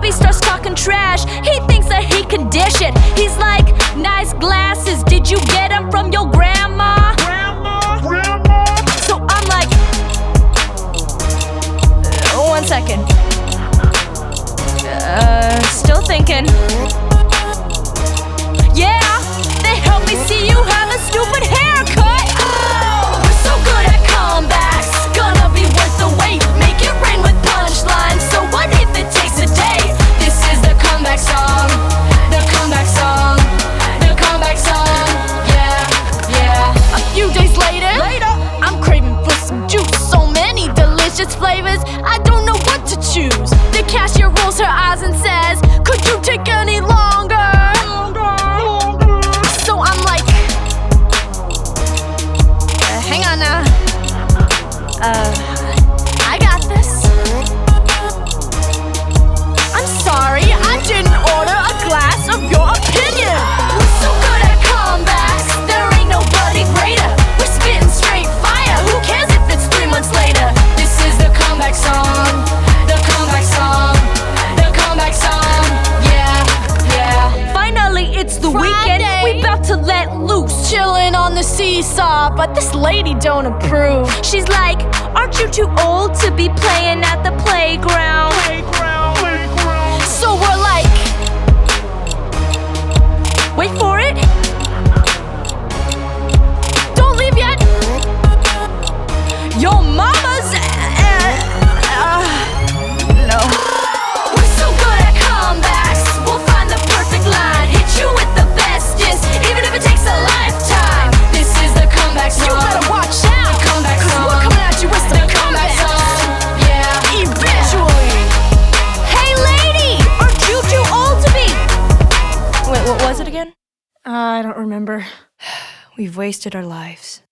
Bobby starts talking trash. He thinks that he can dish it. He's like, nice glasses. Did you get them from your grandma? Grandma, grandma. So I'm like, one second. Uh, still thinking. delicious flavors. I don't know what to choose. The cashier rolls her eyes and says, Could you take any longer? So I'm like, uh, Hang on now. Uh, about to let loose, chilling on the seesaw. But this lady don't approve. She's like, Aren't you too old to be playing at the playground? Uh, I don't remember. We've wasted our lives.